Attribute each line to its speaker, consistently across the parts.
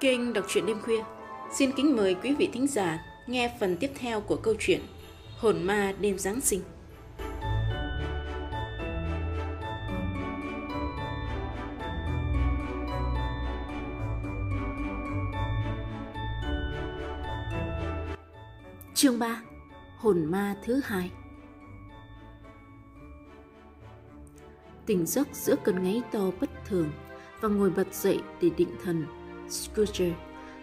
Speaker 1: Kênh đọc truyện đêm khuya xin kính mời quý vị thính giả nghe phần tiếp theo của câu chuyện Hồn ma đêm Giáng sinh. Chương 3 Hồn ma thứ hai Tỉnh giấc giữa cơn ngáy to bất thường và ngồi bật dậy để định thần. Scrooge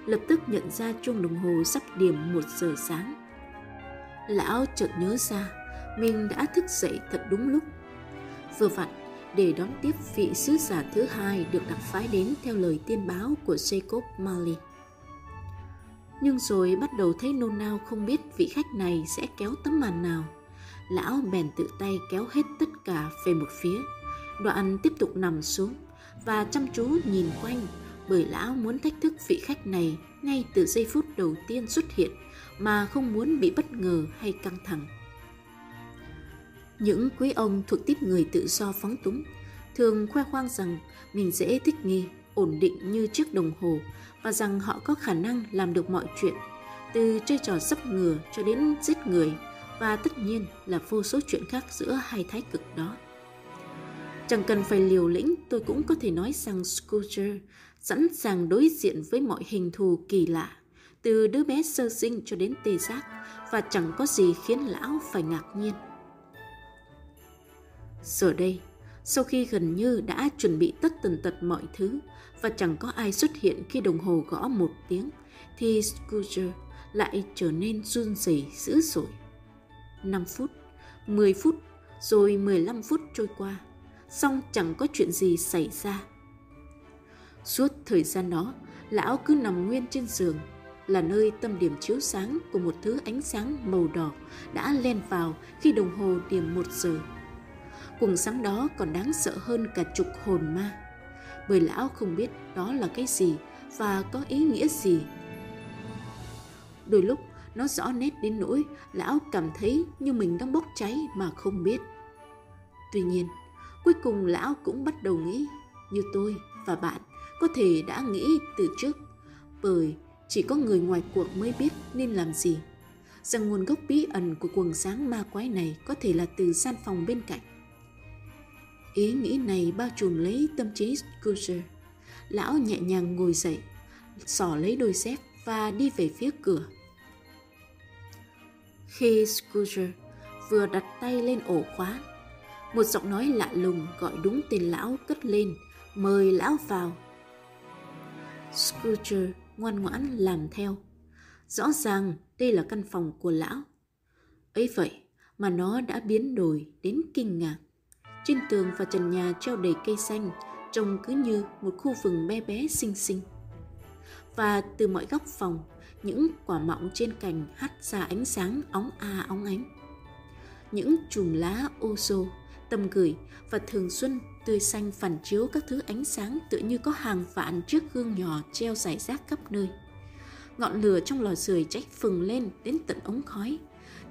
Speaker 1: lập tức nhận ra chuông đồng hồ sắp điểm một giờ sáng. Lão chợt nhớ ra, mình đã thức dậy thật đúng lúc. Vừa vặn, để đón tiếp vị sứ giả thứ hai được đặc phái đến theo lời tiên báo của Jacob Marley. Nhưng rồi bắt đầu thấy nôn nao không biết vị khách này sẽ kéo tấm màn nào. Lão bèn tự tay kéo hết tất cả về một phía. Đoạn tiếp tục nằm xuống và chăm chú nhìn quanh bởi lão muốn thách thức vị khách này ngay từ giây phút đầu tiên xuất hiện mà không muốn bị bất ngờ hay căng thẳng. Những quý ông thuộc tiếp người tự do phóng túng thường khoe khoang rằng mình dễ thích nghi, ổn định như chiếc đồng hồ và rằng họ có khả năng làm được mọi chuyện, từ chơi trò sắp ngừa cho đến giết người và tất nhiên là vô số chuyện khác giữa hai thái cực đó. Chẳng cần phải liều lĩnh, tôi cũng có thể nói rằng Scooter sẵn sàng đối diện với mọi hình thù kỳ lạ, từ đứa bé sơ sinh cho đến tê giác, và chẳng có gì khiến lão phải ngạc nhiên. Giờ đây, sau khi gần như đã chuẩn bị tất tần tật mọi thứ và chẳng có ai xuất hiện khi đồng hồ gõ một tiếng, thì Scooter lại trở nên run rẩy dữ dội. 5 phút, 10 phút, rồi 15 phút trôi qua song chẳng có chuyện gì xảy ra. Suốt thời gian đó, lão cứ nằm nguyên trên giường, là nơi tâm điểm chiếu sáng của một thứ ánh sáng màu đỏ đã len vào khi đồng hồ điểm một giờ. Cùng sáng đó còn đáng sợ hơn cả chục hồn ma, bởi lão không biết đó là cái gì và có ý nghĩa gì. Đôi lúc nó rõ nét đến nỗi lão cảm thấy như mình đang bốc cháy mà không biết. Tuy nhiên, Cuối cùng lão cũng bắt đầu nghĩ như tôi và bạn có thể đã nghĩ từ trước bởi chỉ có người ngoài cuộc mới biết nên làm gì rằng nguồn gốc bí ẩn của quần sáng ma quái này có thể là từ gian phòng bên cạnh. Ý nghĩ này bao trùm lấy tâm trí Scrooge. Lão nhẹ nhàng ngồi dậy, xỏ lấy đôi dép và đi về phía cửa. Khi Scrooge vừa đặt tay lên ổ khóa một giọng nói lạ lùng gọi đúng tên lão cất lên, mời lão vào. Scrooge ngoan ngoãn làm theo. Rõ ràng đây là căn phòng của lão. ấy vậy mà nó đã biến đổi đến kinh ngạc. Trên tường và trần nhà treo đầy cây xanh, trông cứ như một khu vườn bé bé xinh xinh. Và từ mọi góc phòng, những quả mọng trên cành hắt ra ánh sáng óng a óng ánh. Những chùm lá ô xô tầm gửi và thường xuân tươi xanh phản chiếu các thứ ánh sáng tựa như có hàng vạn chiếc gương nhỏ treo rải rác khắp nơi. Ngọn lửa trong lò sưởi cháy phừng lên đến tận ống khói.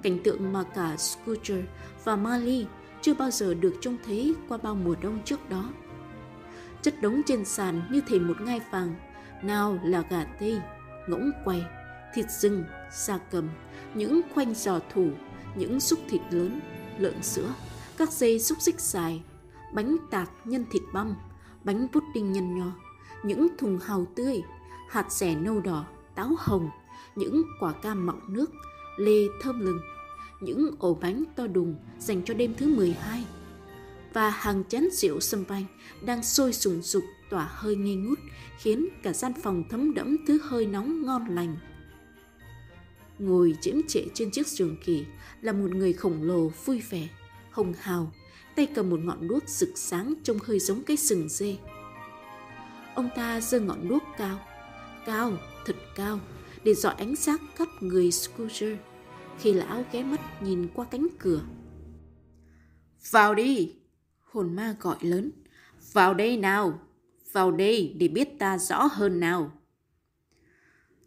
Speaker 1: Cảnh tượng mà cả Scooter và Marley chưa bao giờ được trông thấy qua bao mùa đông trước đó. Chất đống trên sàn như thể một ngai vàng, nào là gà tây, ngỗng quay, thịt rừng, da cầm, những khoanh giò thủ, những xúc thịt lớn, lợn sữa, các dây xúc xích dài, bánh tạc nhân thịt băm, bánh pudding nhân nho, những thùng hàu tươi, hạt rẻ nâu đỏ, táo hồng, những quả cam mọng nước, lê thơm lừng, những ổ bánh to đùng dành cho đêm thứ 12 và hàng chén rượu sâm banh đang sôi sùng sục tỏa hơi nghi ngút khiến cả gian phòng thấm đẫm thứ hơi nóng ngon lành. Ngồi chiếm trệ trên chiếc giường kỳ là một người khổng lồ vui vẻ hồng hào, tay cầm một ngọn đuốc rực sáng trông hơi giống cái sừng dê. Ông ta giơ ngọn đuốc cao, cao, thật cao, để dọi ánh sáng khắp người Scrooge khi lão ghé mắt nhìn qua cánh cửa. Vào đi! Hồn ma gọi lớn. Vào đây nào! Vào đây để biết ta rõ hơn nào!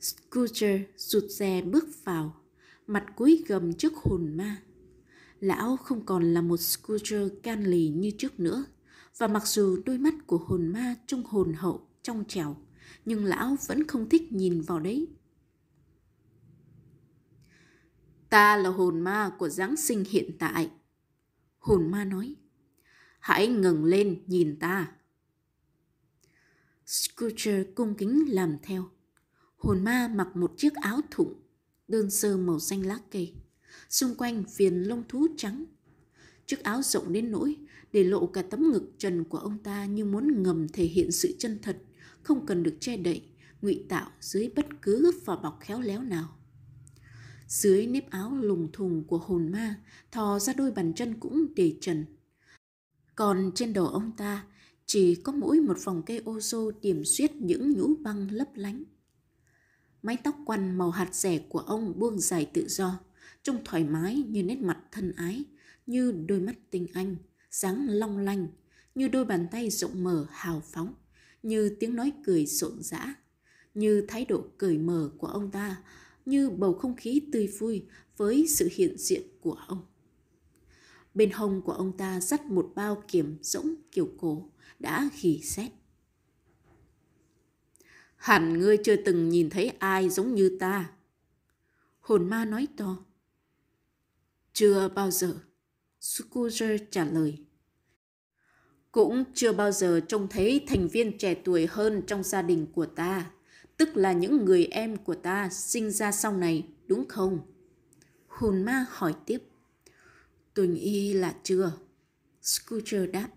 Speaker 1: Scrooge rụt rè bước vào, mặt cúi gầm trước hồn ma lão không còn là một Scrooge can lì như trước nữa. Và mặc dù đôi mắt của hồn ma trông hồn hậu, trong trèo, nhưng lão vẫn không thích nhìn vào đấy. Ta là hồn ma của Giáng sinh hiện tại. Hồn ma nói, hãy ngừng lên nhìn ta. Scrooge cung kính làm theo. Hồn ma mặc một chiếc áo thụng, đơn sơ màu xanh lá cây. Xung quanh viền lông thú trắng. Chiếc áo rộng đến nỗi để lộ cả tấm ngực trần của ông ta như muốn ngầm thể hiện sự chân thật, không cần được che đậy, ngụy tạo dưới bất cứ vỏ bọc khéo léo nào. Dưới nếp áo lùng thùng của hồn ma, thò ra đôi bàn chân cũng để trần. Còn trên đầu ông ta chỉ có mỗi một vòng cây ô xô điểm xuyết những nhũ băng lấp lánh. Mái tóc quăn màu hạt rẻ của ông buông dài tự do, trông thoải mái như nét mặt thân ái, như đôi mắt tinh anh, dáng long lanh, như đôi bàn tay rộng mở hào phóng, như tiếng nói cười rộn rã, như thái độ cởi mở của ông ta, như bầu không khí tươi vui với sự hiện diện của ông. Bên hông của ông ta dắt một bao kiểm rỗng kiểu cổ, đã khỉ xét. Hẳn ngươi chưa từng nhìn thấy ai giống như ta. Hồn ma nói to. Chưa bao giờ. Scooter trả lời. Cũng chưa bao giờ trông thấy thành viên trẻ tuổi hơn trong gia đình của ta, tức là những người em của ta sinh ra sau này, đúng không? hùn ma hỏi tiếp. Tôi nghĩ là chưa. Scooter đáp.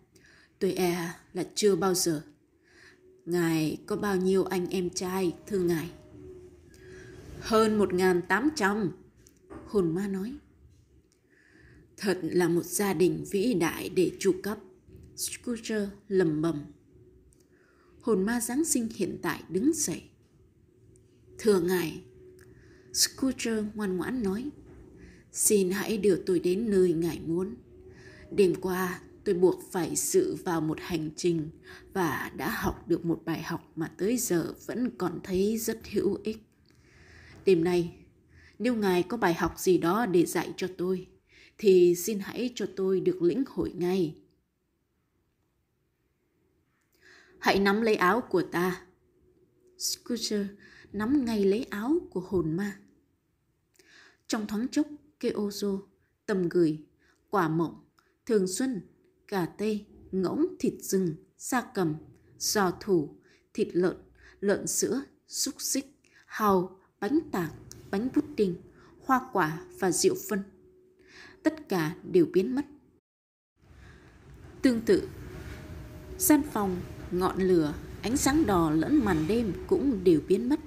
Speaker 1: Tôi e là chưa bao giờ. Ngài có bao nhiêu anh em trai, thưa ngài? Hơn 1.800, hồn ma nói. Thật là một gia đình vĩ đại để tru cấp. Scrooge lầm bầm. Hồn ma Giáng sinh hiện tại đứng dậy. Thưa ngài, Scrooge ngoan ngoãn nói, xin hãy đưa tôi đến nơi ngài muốn. Đêm qua tôi buộc phải sự vào một hành trình và đã học được một bài học mà tới giờ vẫn còn thấy rất hữu ích. Đêm nay, nếu ngài có bài học gì đó để dạy cho tôi, thì xin hãy cho tôi được lĩnh hội ngay. Hãy nắm lấy áo của ta. Scooter nắm ngay lấy áo của hồn ma. Trong thoáng chốc, cây ô tầm gửi, quả mộng, thường xuân cà tây, ngỗng thịt rừng, da cầm, giò thủ, thịt lợn, lợn sữa, xúc xích, hàu, bánh tạc, bánh pudding, hoa quả và rượu phân. Tất cả đều biến mất. Tương tự, gian phòng, ngọn lửa, ánh sáng đỏ lẫn màn đêm cũng đều biến mất.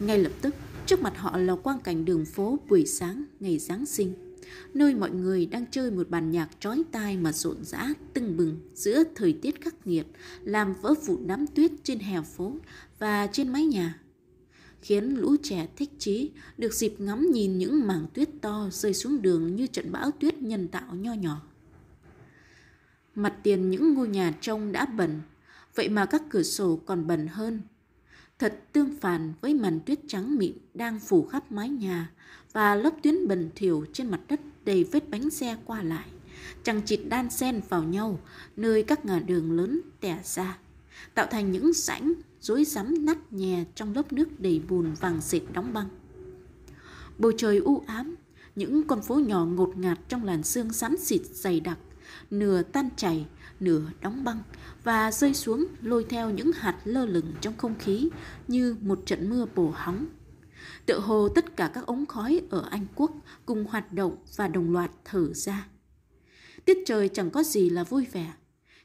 Speaker 1: Ngay lập tức, trước mặt họ là quang cảnh đường phố buổi sáng ngày Giáng sinh nơi mọi người đang chơi một bản nhạc trói tai mà rộn rã tưng bừng giữa thời tiết khắc nghiệt, làm vỡ vụn đám tuyết trên hè phố và trên mái nhà. Khiến lũ trẻ thích chí được dịp ngắm nhìn những mảng tuyết to rơi xuống đường như trận bão tuyết nhân tạo nho nhỏ. Mặt tiền những ngôi nhà trông đã bẩn, vậy mà các cửa sổ còn bẩn hơn thật tương phản với màn tuyết trắng mịn đang phủ khắp mái nhà và lớp tuyến bẩn thỉu trên mặt đất đầy vết bánh xe qua lại, chẳng chịt đan xen vào nhau nơi các ngã đường lớn tẻ ra, tạo thành những rãnh rối rắm nát nhè trong lớp nước đầy bùn vàng sệt đóng băng. Bầu trời u ám, những con phố nhỏ ngột ngạt trong làn sương xám xịt dày đặc, nửa tan chảy, nửa đóng băng và rơi xuống lôi theo những hạt lơ lửng trong không khí như một trận mưa bổ hóng. Tựa hồ tất cả các ống khói ở Anh Quốc cùng hoạt động và đồng loạt thở ra. Tiết trời chẳng có gì là vui vẻ.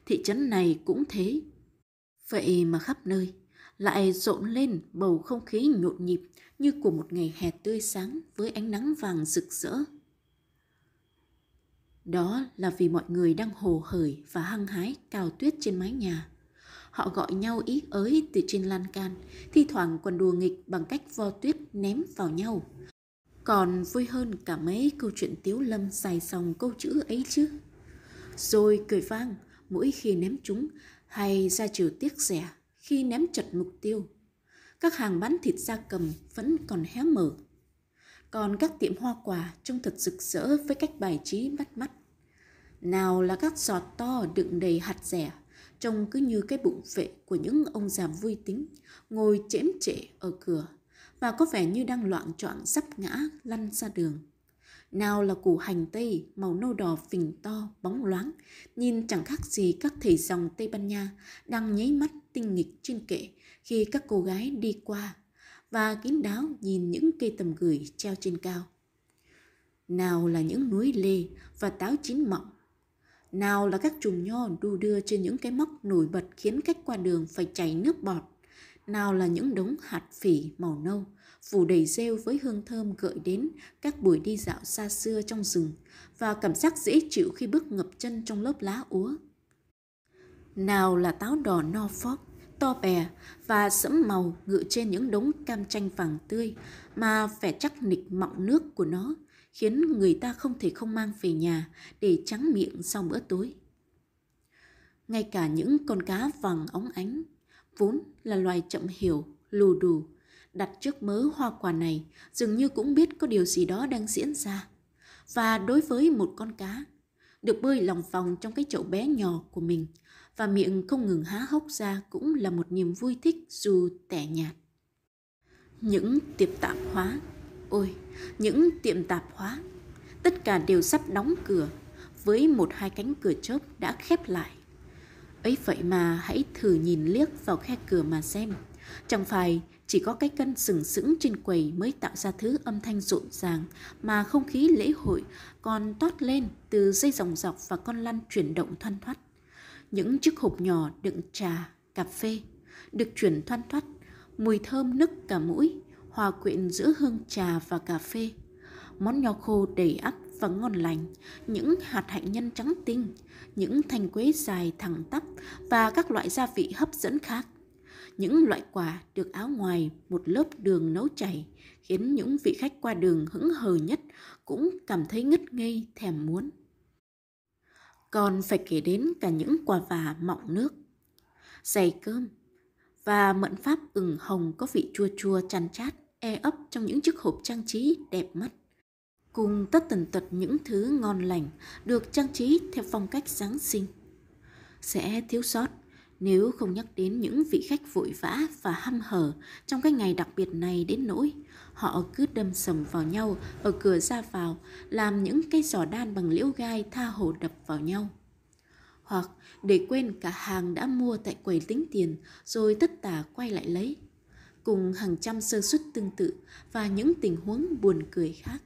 Speaker 1: Thị trấn này cũng thế. Vậy mà khắp nơi lại rộn lên bầu không khí nhộn nhịp như của một ngày hè tươi sáng với ánh nắng vàng rực rỡ. Đó là vì mọi người đang hồ hởi và hăng hái cào tuyết trên mái nhà. Họ gọi nhau ý ới từ trên lan can, thi thoảng còn đùa nghịch bằng cách vo tuyết ném vào nhau. Còn vui hơn cả mấy câu chuyện tiếu lâm dài dòng câu chữ ấy chứ. Rồi cười vang mỗi khi ném chúng hay ra chiều tiếc rẻ khi ném chật mục tiêu. Các hàng bán thịt da cầm vẫn còn hé mở còn các tiệm hoa quả trông thật rực rỡ với cách bài trí bắt mắt. Nào là các giọt to đựng đầy hạt rẻ, trông cứ như cái bụng vệ của những ông già vui tính, ngồi chễm trệ ở cửa, và có vẻ như đang loạn choạng sắp ngã lăn ra đường. Nào là củ hành tây màu nâu đỏ phình to, bóng loáng, nhìn chẳng khác gì các thầy dòng Tây Ban Nha đang nháy mắt tinh nghịch trên kệ khi các cô gái đi qua và kín đáo nhìn những cây tầm gửi treo trên cao. Nào là những núi lê và táo chín mọng. Nào là các chùm nho đu đưa trên những cái móc nổi bật khiến khách qua đường phải chảy nước bọt. Nào là những đống hạt phỉ màu nâu, phủ đầy rêu với hương thơm gợi đến các buổi đi dạo xa xưa trong rừng và cảm giác dễ chịu khi bước ngập chân trong lớp lá úa. Nào là táo đỏ Norfolk, to bè và sẫm màu ngự trên những đống cam chanh vàng tươi mà vẻ chắc nịch mọng nước của nó khiến người ta không thể không mang về nhà để trắng miệng sau bữa tối. Ngay cả những con cá vàng óng ánh, vốn là loài chậm hiểu, lù đù, đặt trước mớ hoa quả này dường như cũng biết có điều gì đó đang diễn ra. Và đối với một con cá, được bơi lòng vòng trong cái chậu bé nhỏ của mình và miệng không ngừng há hốc ra cũng là một niềm vui thích dù tẻ nhạt. Những tiệm tạp hóa, ôi, những tiệm tạp hóa, tất cả đều sắp đóng cửa với một hai cánh cửa chớp đã khép lại. Ấy vậy mà hãy thử nhìn liếc vào khe cửa mà xem. Chẳng phải chỉ có cái cân sừng sững trên quầy mới tạo ra thứ âm thanh rộn ràng mà không khí lễ hội còn toát lên từ dây dòng dọc và con lăn chuyển động thoăn thoắt. Những chiếc hộp nhỏ đựng trà, cà phê được chuyển thoăn thoắt, mùi thơm nức cả mũi, hòa quyện giữa hương trà và cà phê. Món nho khô đầy ắp và ngon lành, những hạt hạnh nhân trắng tinh, những thanh quế dài thẳng tắp và các loại gia vị hấp dẫn khác những loại quà được áo ngoài một lớp đường nấu chảy khiến những vị khách qua đường hững hờ nhất cũng cảm thấy ngất ngây thèm muốn. Còn phải kể đến cả những quả vả mọng nước, dày cơm và mận pháp ửng hồng có vị chua chua chăn chát e ấp trong những chiếc hộp trang trí đẹp mắt. Cùng tất tần tật những thứ ngon lành được trang trí theo phong cách Giáng sinh. Sẽ thiếu sót nếu không nhắc đến những vị khách vội vã và hăm hở trong cái ngày đặc biệt này đến nỗi, họ cứ đâm sầm vào nhau ở cửa ra vào, làm những cây giỏ đan bằng liễu gai tha hồ đập vào nhau. Hoặc để quên cả hàng đã mua tại quầy tính tiền, rồi tất tả quay lại lấy. Cùng hàng trăm sơ suất tương tự và những tình huống buồn cười khác.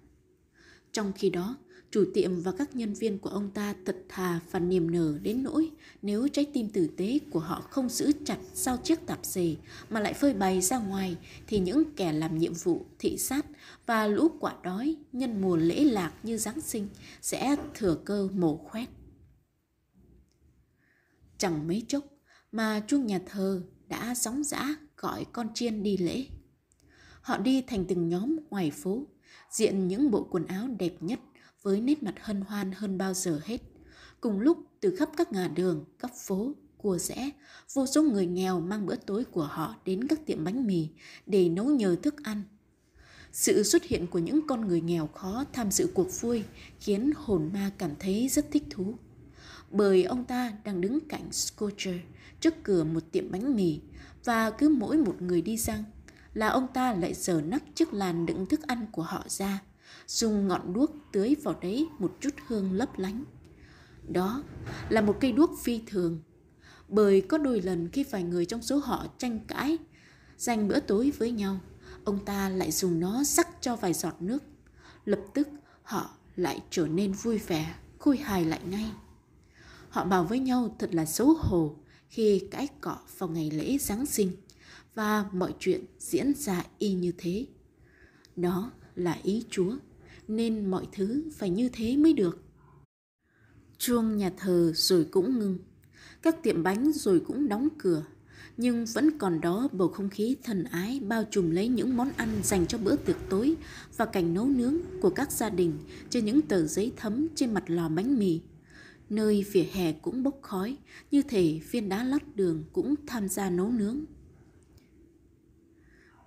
Speaker 1: Trong khi đó Chủ tiệm và các nhân viên của ông ta thật thà và niềm nở đến nỗi nếu trái tim tử tế của họ không giữ chặt sau chiếc tạp dề mà lại phơi bày ra ngoài thì những kẻ làm nhiệm vụ thị sát và lũ quả đói nhân mùa lễ lạc như Giáng sinh sẽ thừa cơ mổ khoét. Chẳng mấy chốc mà chuông nhà thờ đã sóng dã gọi con chiên đi lễ. Họ đi thành từng nhóm ngoài phố, diện những bộ quần áo đẹp nhất với nét mặt hân hoan hơn bao giờ hết. Cùng lúc từ khắp các ngã đường, các phố, cua rẽ, vô số người nghèo mang bữa tối của họ đến các tiệm bánh mì để nấu nhờ thức ăn. Sự xuất hiện của những con người nghèo khó tham dự cuộc vui khiến hồn ma cảm thấy rất thích thú. Bởi ông ta đang đứng cạnh Scorcher trước cửa một tiệm bánh mì và cứ mỗi một người đi răng là ông ta lại dở nắp chiếc làn đựng thức ăn của họ ra dùng ngọn đuốc tưới vào đấy một chút hương lấp lánh. Đó là một cây đuốc phi thường, bởi có đôi lần khi vài người trong số họ tranh cãi, dành bữa tối với nhau, ông ta lại dùng nó sắc cho vài giọt nước. Lập tức họ lại trở nên vui vẻ, khôi hài lại ngay. Họ bảo với nhau thật là xấu hổ khi cãi cọ vào ngày lễ Giáng sinh và mọi chuyện diễn ra y như thế. Đó là ý Chúa nên mọi thứ phải như thế mới được. Chuông nhà thờ rồi cũng ngưng, các tiệm bánh rồi cũng đóng cửa, nhưng vẫn còn đó bầu không khí thần ái bao trùm lấy những món ăn dành cho bữa tiệc tối và cảnh nấu nướng của các gia đình trên những tờ giấy thấm trên mặt lò bánh mì. Nơi vỉa hè cũng bốc khói, như thể viên đá lót đường cũng tham gia nấu nướng.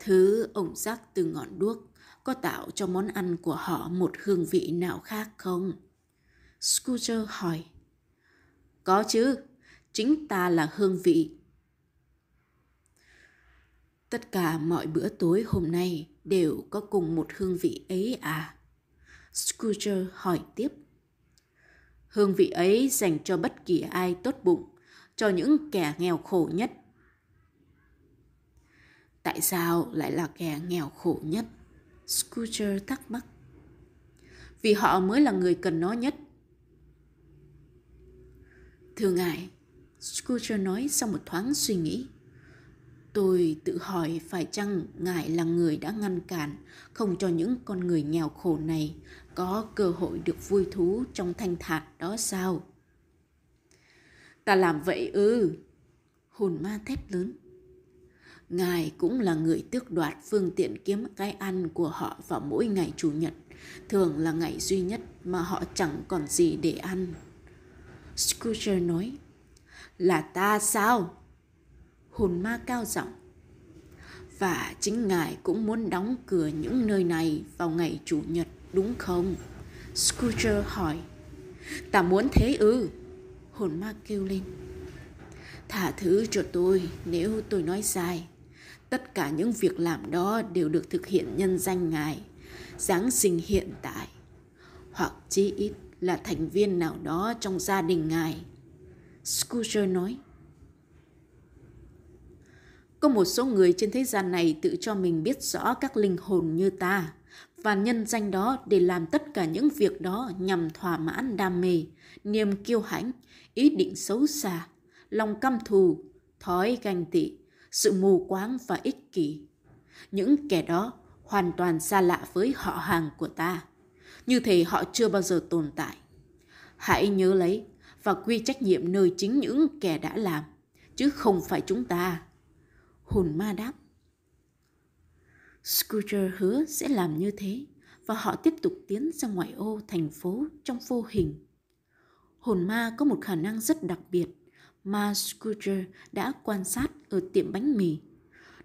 Speaker 1: Thứ ổng rác từ ngọn đuốc có tạo cho món ăn của họ một hương vị nào khác không? Scooter hỏi. Có chứ, Chính ta là hương vị. Tất cả mọi bữa tối hôm nay đều có cùng một hương vị ấy à? Scooter hỏi tiếp. Hương vị ấy dành cho bất kỳ ai tốt bụng, cho những kẻ nghèo khổ nhất. Tại sao lại là kẻ nghèo khổ nhất? Scooter thắc mắc. Vì họ mới là người cần nó nhất. Thưa ngài, Scooter nói sau một thoáng suy nghĩ. Tôi tự hỏi phải chăng ngài là người đã ngăn cản không cho những con người nghèo khổ này có cơ hội được vui thú trong thanh thản đó sao? Ta làm vậy ư? Hồn ma thét lớn. Ngài cũng là người tước đoạt phương tiện kiếm cái ăn của họ vào mỗi ngày Chủ nhật, thường là ngày duy nhất mà họ chẳng còn gì để ăn. Scrooge nói, là ta sao? Hồn ma cao giọng. Và chính ngài cũng muốn đóng cửa những nơi này vào ngày Chủ nhật, đúng không? Scrooge hỏi. Ta muốn thế ư? Hồn ma kêu lên. Thả thứ cho tôi nếu tôi nói sai. Tất cả những việc làm đó đều được thực hiện nhân danh Ngài, Giáng sinh hiện tại, hoặc chí ít là thành viên nào đó trong gia đình Ngài. scooter nói. Có một số người trên thế gian này tự cho mình biết rõ các linh hồn như ta và nhân danh đó để làm tất cả những việc đó nhằm thỏa mãn đam mê, niềm kiêu hãnh, ý định xấu xa, lòng căm thù, thói ganh tị, sự mù quáng và ích kỷ. Những kẻ đó hoàn toàn xa lạ với họ hàng của ta, như thể họ chưa bao giờ tồn tại. Hãy nhớ lấy và quy trách nhiệm nơi chính những kẻ đã làm, chứ không phải chúng ta. Hồn ma đáp. Scrooge hứa sẽ làm như thế và họ tiếp tục tiến ra ngoại ô thành phố trong vô hình. Hồn ma có một khả năng rất đặc biệt mà Scrooge đã quan sát ở tiệm bánh mì.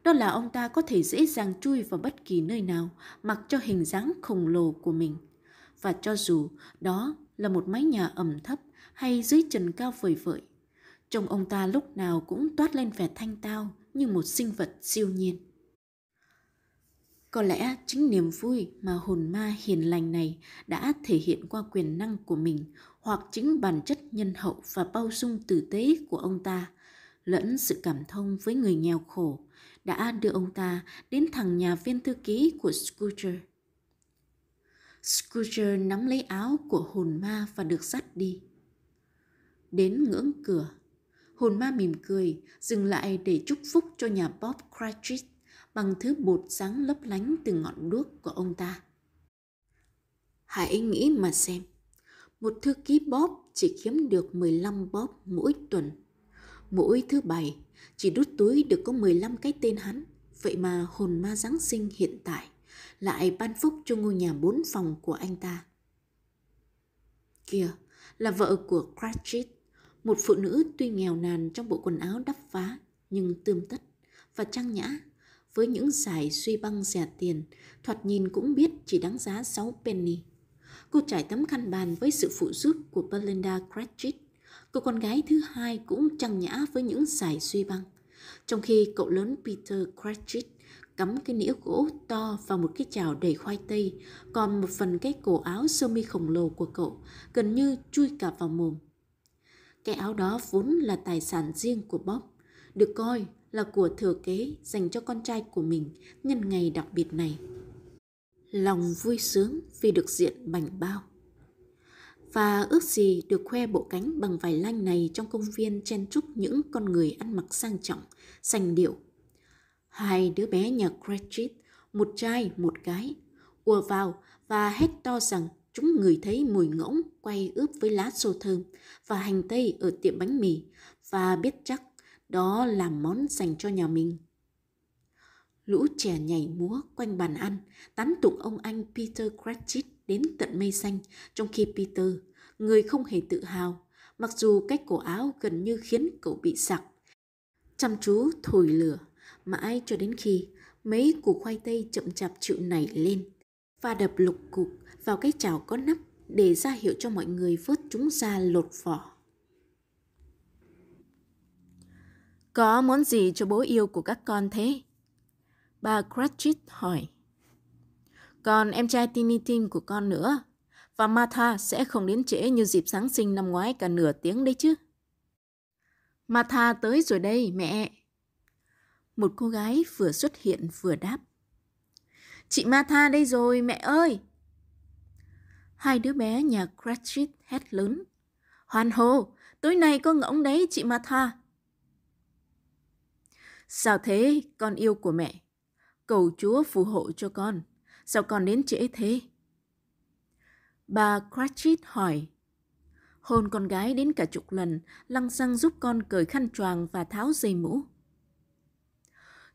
Speaker 1: Đó là ông ta có thể dễ dàng chui vào bất kỳ nơi nào mặc cho hình dáng khổng lồ của mình. Và cho dù đó là một mái nhà ẩm thấp hay dưới trần cao vời vợi, trông ông ta lúc nào cũng toát lên vẻ thanh tao như một sinh vật siêu nhiên. Có lẽ chính niềm vui mà hồn ma hiền lành này đã thể hiện qua quyền năng của mình hoặc chính bản chất nhân hậu và bao dung tử tế của ông ta, lẫn sự cảm thông với người nghèo khổ, đã đưa ông ta đến thằng nhà viên thư ký của Scrooge. Scrooge nắm lấy áo của hồn ma và được dắt đi. Đến ngưỡng cửa, hồn ma mỉm cười, dừng lại để chúc phúc cho nhà Bob Cratchit bằng thứ bột sáng lấp lánh từ ngọn đuốc của ông ta. Hãy nghĩ mà xem, một thư ký bóp chỉ kiếm được 15 bóp mỗi tuần. Mỗi thứ bảy chỉ đút túi được có 15 cái tên hắn. Vậy mà hồn ma Giáng sinh hiện tại lại ban phúc cho ngôi nhà bốn phòng của anh ta. Kìa, là vợ của Cratchit, một phụ nữ tuy nghèo nàn trong bộ quần áo đắp vá nhưng tươm tất và trang nhã với những giải suy băng rẻ tiền, thoạt nhìn cũng biết chỉ đáng giá 6 penny. Cô trải tấm khăn bàn với sự phụ giúp của Belinda Cratchit. Cô con gái thứ hai cũng trăng nhã với những giải suy băng. Trong khi cậu lớn Peter Cratchit cắm cái nĩa gỗ to vào một cái chảo đầy khoai tây, còn một phần cái cổ áo sơ mi khổng lồ của cậu gần như chui cả vào mồm. Cái áo đó vốn là tài sản riêng của Bob, được coi là của thừa kế dành cho con trai của mình nhân ngày đặc biệt này. Lòng vui sướng vì được diện bảnh bao. Và ước gì được khoe bộ cánh bằng vải lanh này trong công viên chen chúc những con người ăn mặc sang trọng, sành điệu. Hai đứa bé nhà Cratchit, một trai một gái, ùa vào và hét to rằng chúng người thấy mùi ngỗng quay ướp với lá xô thơm và hành tây ở tiệm bánh mì và biết chắc đó là món dành cho nhà mình. Lũ trẻ nhảy múa quanh bàn ăn, tán tụng ông anh Peter Cratchit đến tận mây xanh, trong khi Peter, người không hề tự hào, mặc dù cách cổ áo gần như khiến cậu bị sặc. Chăm chú thổi lửa, mãi cho đến khi mấy củ khoai tây chậm chạp chịu nảy lên và đập lục cục vào cái chảo có nắp để ra hiệu cho mọi người vớt chúng ra lột vỏ. Có món gì cho bố yêu của các con thế? Bà Cratchit hỏi. Còn em trai Tiny Tim của con nữa. Và Martha sẽ không đến trễ như dịp Giáng sinh năm ngoái cả nửa tiếng đấy chứ. Martha tới rồi đây, mẹ. Một cô gái vừa xuất hiện vừa đáp. Chị Martha đây rồi, mẹ ơi! Hai đứa bé nhà Cratchit hét lớn. hoàn hồ tối nay có ngỗng đấy chị Martha. Sao thế, con yêu của mẹ? Cầu Chúa phù hộ cho con. Sao con đến trễ thế? Bà Cratchit hỏi. Hôn con gái đến cả chục lần, lăng xăng giúp con cởi khăn choàng và tháo dây mũ.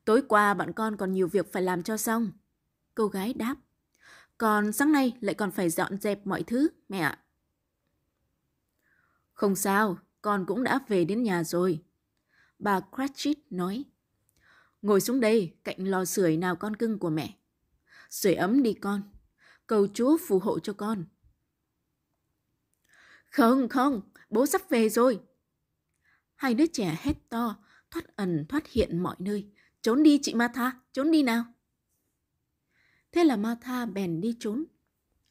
Speaker 1: Tối qua bọn con còn nhiều việc phải làm cho xong. Cô gái đáp. Còn sáng nay lại còn phải dọn dẹp mọi thứ, mẹ ạ. Không sao, con cũng đã về đến nhà rồi. Bà Cratchit nói. Ngồi xuống đây, cạnh lò sưởi nào con cưng của mẹ. Sưởi ấm đi con. Cầu Chúa phù hộ cho con. Không, không, bố sắp về rồi. Hai đứa trẻ hét to, thoát ẩn thoát hiện mọi nơi. Trốn đi chị Martha, trốn đi nào. Thế là Martha bèn đi trốn.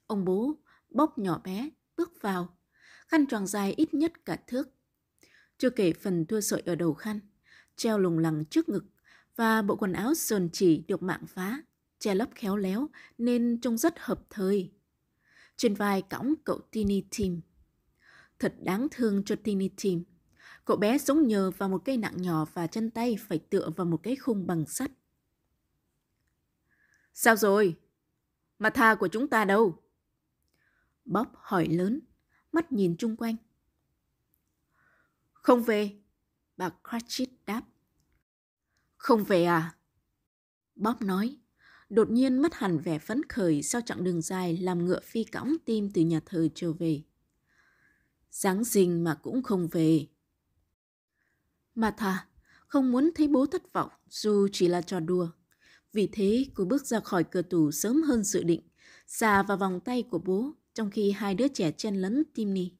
Speaker 1: Ông bố bóp nhỏ bé, bước vào. Khăn choàng dài ít nhất cả thước. Chưa kể phần thua sợi ở đầu khăn, treo lùng lẳng trước ngực và bộ quần áo sờn chỉ được mạng phá, che lấp khéo léo nên trông rất hợp thời. Trên vai cõng cậu Tiny Tim. Thật đáng thương cho Tiny Tim. Cậu bé sống nhờ vào một cây nặng nhỏ và chân tay phải tựa vào một cái khung bằng sắt. Sao rồi? Mà tha của chúng ta đâu? Bob hỏi lớn, mắt nhìn chung quanh. Không về, bà Cratchit đáp. Không về à? Bob nói, đột nhiên mất hẳn vẻ phấn khởi sau chặng đường dài làm ngựa phi cõng tim từ nhà thờ trở về. Giáng sinh mà cũng không về. Mà thà, không muốn thấy bố thất vọng dù chỉ là trò đùa. Vì thế, cô bước ra khỏi cửa tủ sớm hơn dự định, xà vào vòng tay của bố trong khi hai đứa trẻ chen lấn Timmy.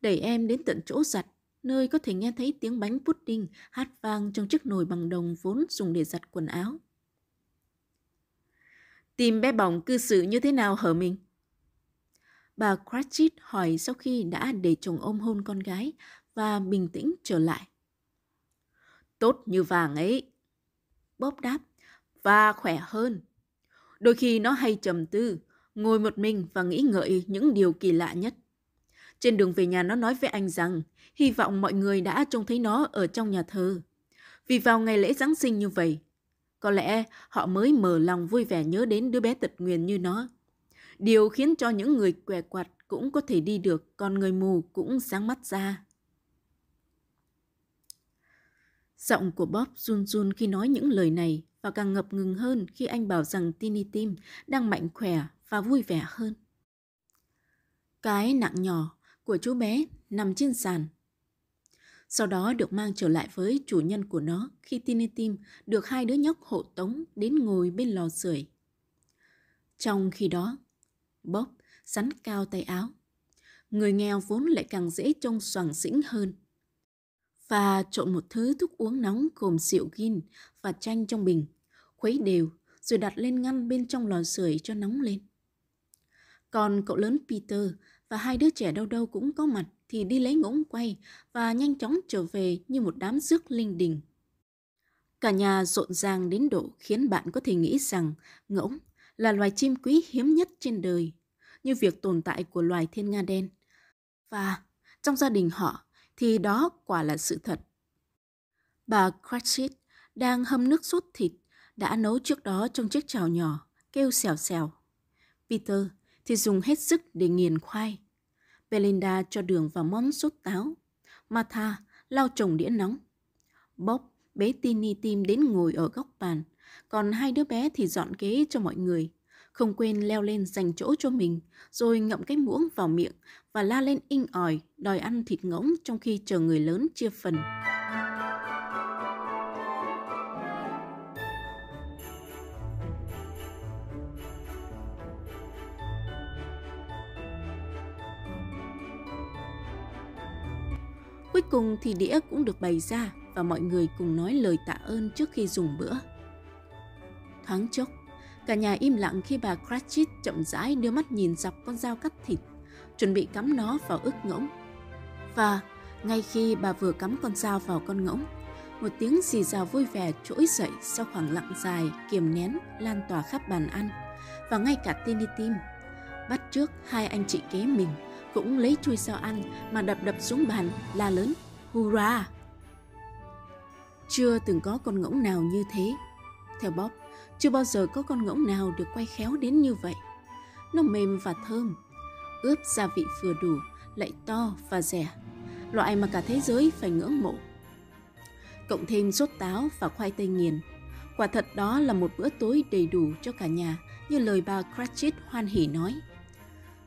Speaker 1: Đẩy em đến tận chỗ giặt, nơi có thể nghe thấy tiếng bánh pudding hát vang trong chiếc nồi bằng đồng vốn dùng để giặt quần áo. Tìm bé bỏng cư xử như thế nào hở mình? Bà Cratchit hỏi sau khi đã để chồng ôm hôn con gái và bình tĩnh trở lại. Tốt như vàng ấy. Bob đáp, và khỏe hơn. Đôi khi nó hay trầm tư, ngồi một mình và nghĩ ngợi những điều kỳ lạ nhất. Trên đường về nhà nó nói với anh rằng hy vọng mọi người đã trông thấy nó ở trong nhà thờ. Vì vào ngày lễ Giáng sinh như vậy, có lẽ họ mới mở lòng vui vẻ nhớ đến đứa bé tật nguyền như nó. Điều khiến cho những người què quạt cũng có thể đi được, còn người mù cũng sáng mắt ra. Giọng của Bob run run khi nói những lời này và càng ngập ngừng hơn khi anh bảo rằng Tiny Tim đang mạnh khỏe và vui vẻ hơn. Cái nặng nhỏ của chú bé nằm trên sàn. Sau đó được mang trở lại với chủ nhân của nó khi Tiny Tim được hai đứa nhóc hộ tống đến ngồi bên lò sưởi. Trong khi đó, Bob sắn cao tay áo. Người nghèo vốn lại càng dễ trông soàng xĩnh hơn – và trộn một thứ thuốc uống nóng gồm rượu gin và chanh trong bình, khuấy đều rồi đặt lên ngăn bên trong lò sưởi cho nóng lên. Còn cậu lớn Peter và hai đứa trẻ đâu đâu cũng có mặt thì đi lấy ngỗng quay và nhanh chóng trở về như một đám rước linh đình. Cả nhà rộn ràng đến độ khiến bạn có thể nghĩ rằng ngỗng là loài chim quý hiếm nhất trên đời, như việc tồn tại của loài thiên nga đen. Và trong gia đình họ, thì đó quả là sự thật. Bà Cratchit đang hâm nước sốt thịt đã nấu trước đó trong chiếc chảo nhỏ, kêu xèo xèo. Peter thì dùng hết sức để nghiền khoai. Belinda cho đường vào món sốt táo. Martha lau chồng đĩa nóng. Bob bế Tini Tim đến ngồi ở góc bàn, còn hai đứa bé thì dọn ghế cho mọi người không quên leo lên dành chỗ cho mình, rồi ngậm cái muỗng vào miệng và la lên inh ỏi đòi ăn thịt ngỗng trong khi chờ người lớn chia phần. Cuối cùng thì đĩa cũng được bày ra và mọi người cùng nói lời tạ ơn trước khi dùng bữa. Thoáng chốc, cả nhà im lặng khi bà Cratchit chậm rãi đưa mắt nhìn dọc con dao cắt thịt, chuẩn bị cắm nó vào ức ngỗng. Và ngay khi bà vừa cắm con dao vào con ngỗng, một tiếng xì rào vui vẻ trỗi dậy sau khoảng lặng dài, kiềm nén, lan tỏa khắp bàn ăn. Và ngay cả Tiny Tim, bắt trước hai anh chị kế mình, cũng lấy chui sao ăn mà đập đập xuống bàn, la lớn, hurra! Chưa từng có con ngỗng nào như thế. Theo Bob, chưa bao giờ có con ngỗng nào được quay khéo đến như vậy. Nó mềm và thơm, ướp gia vị vừa đủ, lại to và rẻ. Loại mà cả thế giới phải ngưỡng mộ. Cộng thêm sốt táo và khoai tây nghiền. Quả thật đó là một bữa tối đầy đủ cho cả nhà, như lời bà Cratchit hoan hỉ nói.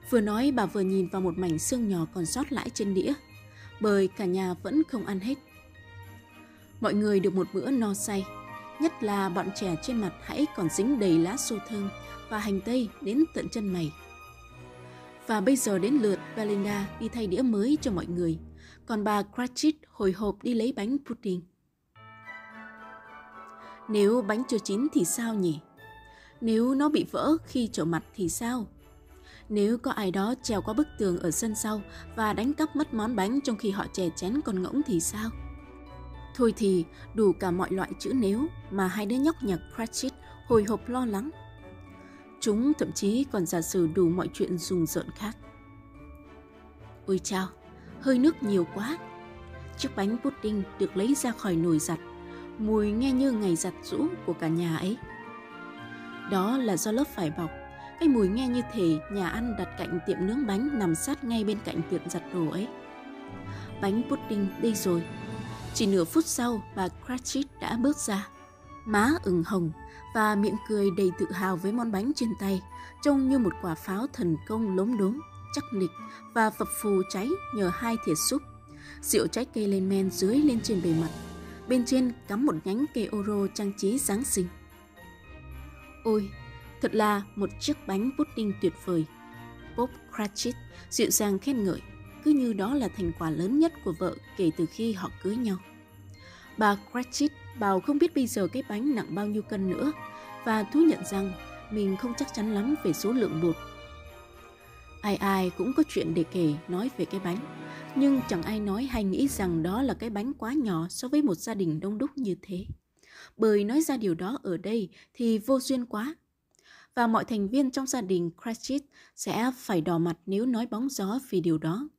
Speaker 1: Vừa nói bà vừa nhìn vào một mảnh xương nhỏ còn sót lại trên đĩa, bởi cả nhà vẫn không ăn hết. Mọi người được một bữa no say, nhất là bọn trẻ trên mặt hãy còn dính đầy lá xô thơm và hành tây đến tận chân mày. Và bây giờ đến lượt Belinda đi thay đĩa mới cho mọi người, còn bà Cratchit hồi hộp đi lấy bánh pudding. Nếu bánh chưa chín thì sao nhỉ? Nếu nó bị vỡ khi trở mặt thì sao? Nếu có ai đó trèo qua bức tường ở sân sau và đánh cắp mất món bánh trong khi họ chè chén còn ngỗng thì sao? Thôi thì đủ cả mọi loại chữ nếu mà hai đứa nhóc nhà Cratchit hồi hộp lo lắng. Chúng thậm chí còn giả sử đủ mọi chuyện rùng rợn khác. Ôi chao, hơi nước nhiều quá. Chiếc bánh pudding được lấy ra khỏi nồi giặt, mùi nghe như ngày giặt rũ của cả nhà ấy. Đó là do lớp vải bọc, cái mùi nghe như thể nhà ăn đặt cạnh tiệm nướng bánh nằm sát ngay bên cạnh tiệm giặt đồ ấy. Bánh pudding đây rồi, chỉ nửa phút sau, bà Cratchit đã bước ra. Má ửng hồng và miệng cười đầy tự hào với món bánh trên tay, trông như một quả pháo thần công lốm đốm, chắc nịch và phập phù cháy nhờ hai thìa súp. Rượu trái cây lên men dưới lên trên bề mặt. Bên trên cắm một nhánh cây oro trang trí Giáng sinh. Ôi, thật là một chiếc bánh pudding tuyệt vời. Bob Cratchit dịu dàng khen ngợi cứ như đó là thành quả lớn nhất của vợ kể từ khi họ cưới nhau. Bà Cratchit bảo không biết bây giờ cái bánh nặng bao nhiêu cân nữa và thú nhận rằng mình không chắc chắn lắm về số lượng bột. Ai ai cũng có chuyện để kể nói về cái bánh, nhưng chẳng ai nói hay nghĩ rằng đó là cái bánh quá nhỏ so với một gia đình đông đúc như thế. Bởi nói ra điều đó ở đây thì vô duyên quá. Và mọi thành viên trong gia đình Cratchit sẽ phải đỏ mặt nếu nói bóng gió vì điều đó.